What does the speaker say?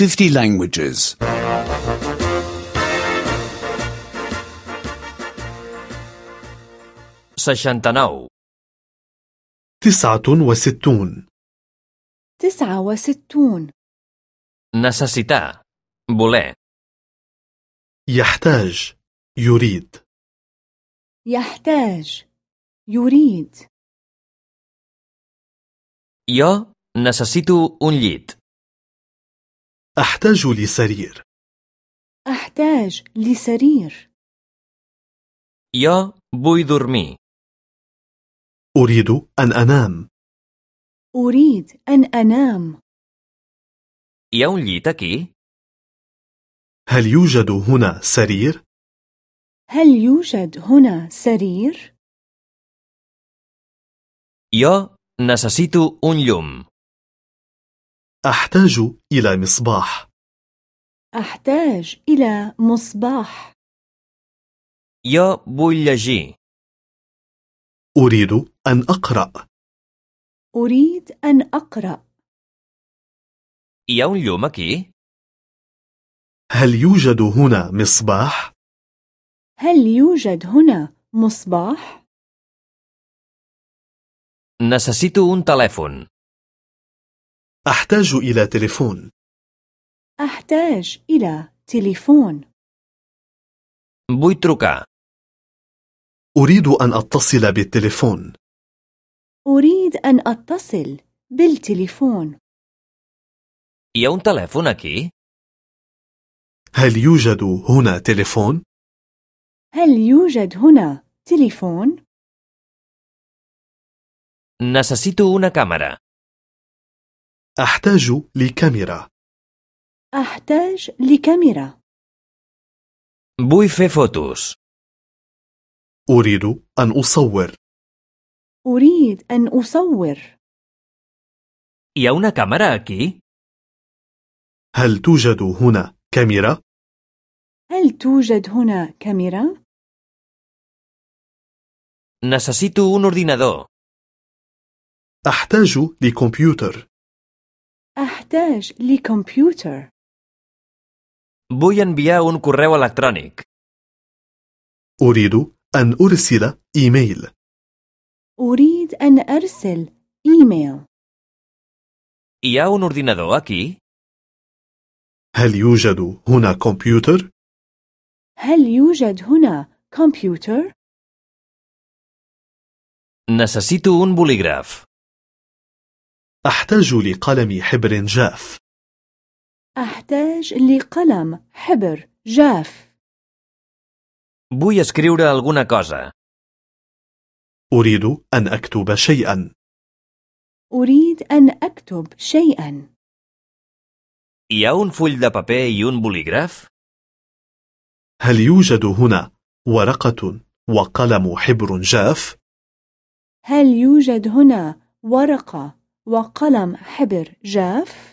50 languages. 69. تسعة وستون تسعة وستون Necessitar. Voler. يحتاج يريد يحتاج يريد Jo necessito un llit. أحتاج لسرير أحتاج لسرير Jo vull dormir. أريد أن أنام أريد أن أنام aquí? هل يوجد هنا سرير؟ هل يوجد هنا سرير؟ Jo necessito un llum. أحتاج إلى مصباح أحتاج إلى مصباح vull llegir. أريد أن أقرأ أريد أن أقرأ llum aquí? هل يوجد هنا مصباح؟ هل يوجد هنا مصباح؟ Necessito un telèfon. أحتاج إلى تليفون أحتاج إلى تليفون Vull trucar. أريد أن أتصل بالتليفون أريد أن أتصل بالتليفون Hi ha un telèfon aquí? هل يوجد هنا تليفون؟ هل يوجد هنا تليفون؟ Necessito una càmera. أحتاج لكاميرا أحتاج لكاميرا Vull fer fotos. أريد أن أصور أريد أن أصور Hi ha una càmera aquí? هل توجد هنا كاميرا؟ هل توجد هنا كاميرا؟ Necessito un ordinador. أحتاج لكمبيوتر أحتاج لكمبيوتر Vull enviar un correu electrònic. أريد أن أرسل إيميل أريد أن أرسل إيميل Hi ha un ordinador aquí? هل يوجد هنا كمبيوتر؟ هل يوجد هنا كمبيوتر؟ Necessito un bolígraf. أحتاج لقلم حبر جاف أحتاج لقلم حبر جاف Vull escriure alguna cosa. أريد أن أكتب شيئا أريد أن أكتب شيئا Hi ha un full de paper i un bolígraf? هل يوجد هنا ورقة وقلم حبر جاف؟ هل يوجد هنا ورقة وقلم حبر جاف؟